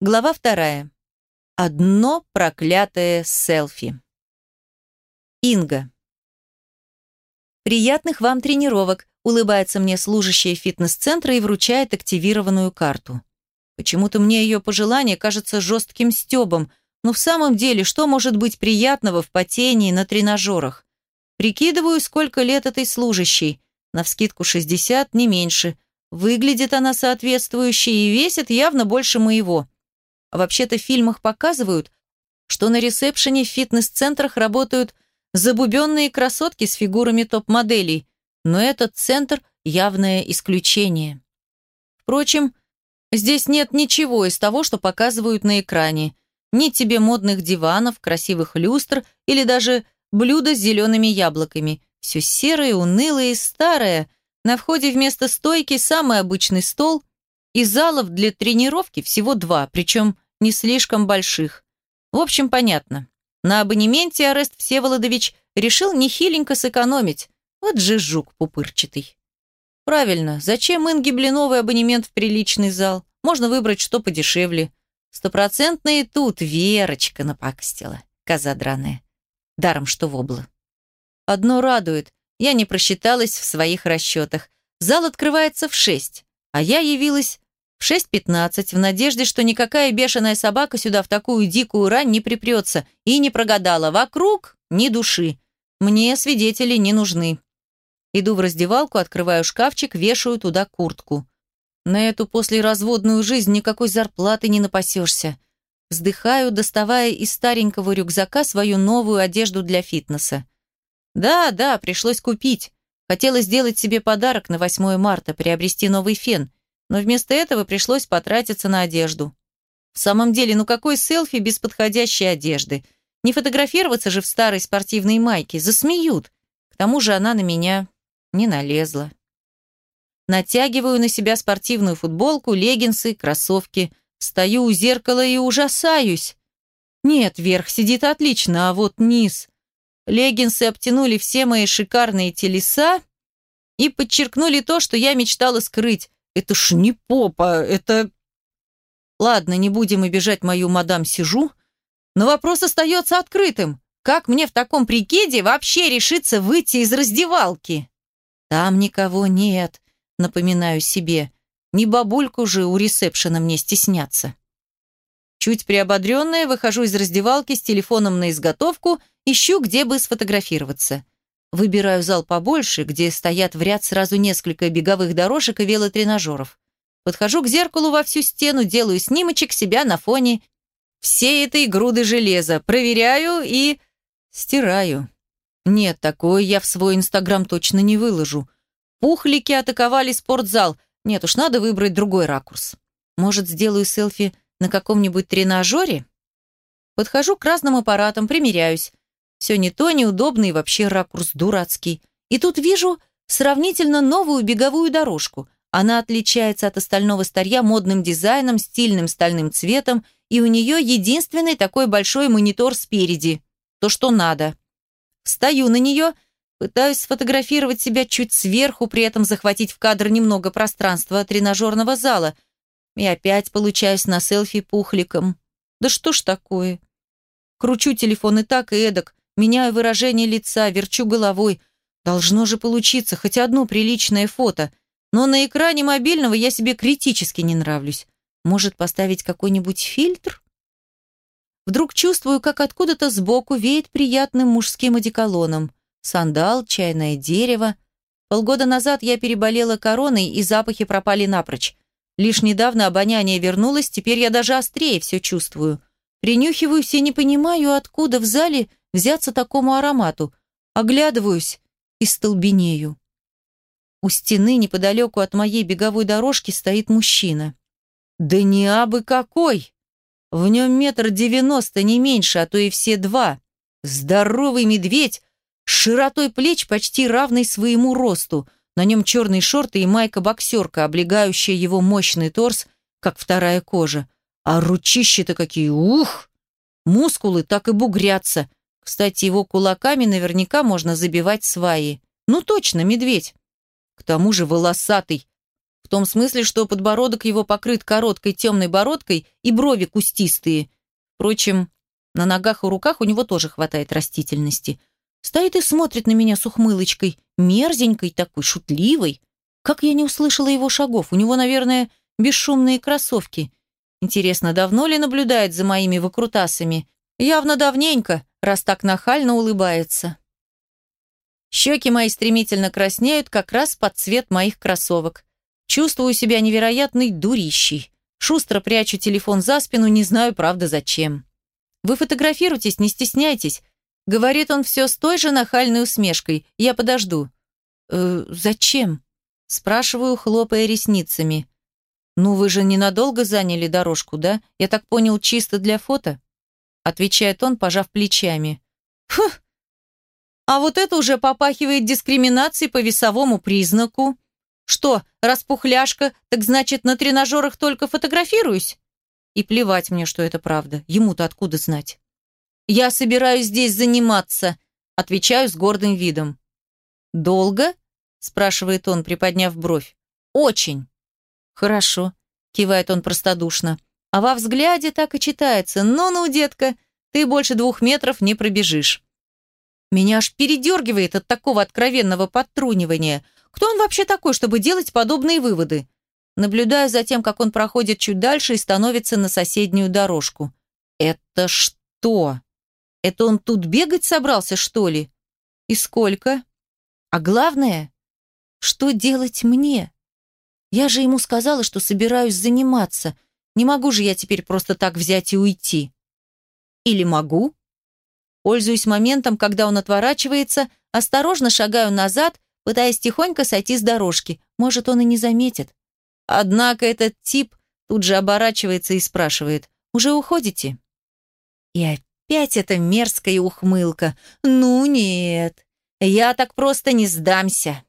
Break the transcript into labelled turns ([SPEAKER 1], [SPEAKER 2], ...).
[SPEAKER 1] Глава вторая. Одно проклятое селфи. Инга. «Приятных вам тренировок», — улыбается мне служащая фитнес-центра и вручает активированную карту. Почему-то мне ее пожелание кажется жестким стебом, но в самом деле что может быть приятного в потении на тренажерах? Прикидываю, сколько лет этой служащей. Навскидку 60, не меньше. Выглядит она соответствующе и весит явно больше моего. А вообще-то в фильмах показывают, что на ресепшене в фитнес-центрах работают забубенные красотки с фигурами топ-моделей, но этот центр – явное исключение. Впрочем, здесь нет ничего из того, что показывают на экране. Ни тебе модных диванов, красивых люстр или даже блюда с зелеными яблоками. Все серое, унылое и старое. На входе вместо стойки самый обычный стол, и залов для тренировки всего два, причем не слишком больших. В общем, понятно. На абонементе Арест Всеволодович решил нехиленько сэкономить. Вот же жук пупырчатый. Правильно, зачем Инге Блиновый абонемент в приличный зал? Можно выбрать что подешевле. Стопроцентно и тут Верочка напакостила, коза драная. Даром, что вобла. Одно радует, я не просчиталась в своих расчетах. Зал открывается в шесть, а я явилась в 6.15 в надежде, что никакая бешеная собака сюда в такую дикую рань не припрется и не прогадала. Вокруг ни души. Мне свидетели не нужны. Иду в раздевалку, открываю шкафчик, вешаю туда куртку. На эту послеразводную жизнь никакой зарплаты не напасешься. Вздыхаю, доставая из старенького рюкзака свою новую одежду для фитнеса. Да, да, пришлось купить. Хотела сделать себе подарок на 8 марта, приобрести новый фен – но вместо этого пришлось потратиться на одежду. В самом деле, ну какой селфи без подходящей одежды? Не фотографироваться же в старой спортивной майке, засмеют. К тому же она на меня не налезла. Натягиваю на себя спортивную футболку, леггинсы, кроссовки. Стою у зеркала и ужасаюсь. Нет, верх сидит отлично, а вот низ. Леггинсы обтянули все мои шикарные телеса и подчеркнули то, что я мечтала скрыть. Это ж не попа, это... Ладно, не будем обижать мою мадам Сижу, но вопрос остается открытым. Как мне в таком прикиде вообще решиться выйти из раздевалки? Там никого нет, напоминаю себе. Не бабульку же у ресепшена мне стесняться. Чуть приободренная, выхожу из раздевалки с телефоном на изготовку, ищу, где бы сфотографироваться. Выбираю зал побольше, где стоят в ряд сразу несколько беговых дорожек и велотренажеров. Подхожу к зеркалу во всю стену, делаю снимочек себя на фоне всей этой груды железа, проверяю и... стираю. Нет, такое я в свой инстаграм точно не выложу. Пухлики атаковали спортзал. Нет уж, надо выбрать другой ракурс. Может, сделаю селфи на каком-нибудь тренажере? Подхожу к разным аппаратам, примеряюсь. Все не то, неудобный и вообще ракурс дурацкий. И тут вижу сравнительно новую беговую дорожку. Она отличается от остального старья модным дизайном, стильным стальным цветом, и у нее единственный такой большой монитор спереди. То, что надо. Встаю на нее, пытаюсь сфотографировать себя чуть сверху, при этом захватить в кадр немного пространства тренажерного зала. И опять получаюсь на селфи пухликом. Да что ж такое? Кручу телефон и так, и эдак, Меняю выражение лица, верчу головой. Должно же получиться хоть одно приличное фото. Но на экране мобильного я себе критически не нравлюсь. Может, поставить какой-нибудь фильтр? Вдруг чувствую, как откуда-то сбоку веет приятным мужским одеколоном. Сандал, чайное дерево. Полгода назад я переболела короной, и запахи пропали напрочь. Лишь недавно обоняние вернулось, теперь я даже острее все чувствую. Принюхиваюсь и не понимаю, откуда в зале взяться такому аромату. Оглядываюсь и столбенею. У стены неподалеку от моей беговой дорожки стоит мужчина. Да не абы какой! В нем метр девяносто, не меньше, а то и все два. Здоровый медведь, широтой плеч почти равный своему росту. На нем черные шорты и майка-боксерка, облегающая его мощный торс, как вторая кожа. А ручища-то какие, ух! Мускулы так и бугрятся, кстати, его кулаками наверняка можно забивать сваи. Ну точно, медведь. К тому же волосатый. В том смысле, что подбородок его покрыт короткой темной бородкой и брови кустистые. Впрочем, на ногах и руках у него тоже хватает растительности. Стоит и смотрит на меня с ухмылочкой, мерзенькой такой, шутливой. Как я не услышала его шагов? У него, наверное, бесшумные кроссовки. Интересно, давно ли наблюдает за моими выкрутасами? Явно давненько, раз так нахально улыбается. Щеки мои стремительно краснеют как раз под цвет моих кроссовок. Чувствую себя невероятной дурищей. Шустро прячу телефон за спину, не знаю, правда, зачем. «Вы фотографируйтесь, не стесняйтесь», — говорит он все с той же нахальной усмешкой. «Я подожду». «Э, зачем?» — спрашиваю, хлопая ресницами. «Ну, вы же ненадолго заняли дорожку, да? Я так понял, чисто для фото?» Отвечает он, пожав плечами. «Фух! А вот это уже попахивает дискриминацией по весовому признаку. Что, распухляшка, так значит, на тренажерах только фотографируюсь?» И плевать мне, что это правда. Ему-то откуда знать? «Я собираюсь здесь заниматься», — отвечаю с гордым видом. «Долго?» — спрашивает он, приподняв бровь. «Очень». «Хорошо», — кивает он простодушно. А во взгляде так и читается. «Ну-ну, детка, ты больше двух метров не пробежишь». Меня аж передергивает от такого откровенного подтрунивания. Кто он вообще такой, чтобы делать подобные выводы? Наблюдаю за тем, как он проходит чуть дальше и становится на соседнюю дорожку. Это что? Это он тут бегать собрался, что ли? И сколько? А главное, что делать мне? Я же ему сказала, что собираюсь заниматься. Не могу же я теперь просто так взять и уйти. Или могу? Пользуюсь моментом, когда он отворачивается, осторожно шагаю назад, пытаясь тихонько сойти с дорожки. Может, он и не заметит. Однако этот тип тут же оборачивается и спрашивает, «Уже уходите?» И опять эта мерзкая ухмылка. «Ну нет, я так просто не сдамся».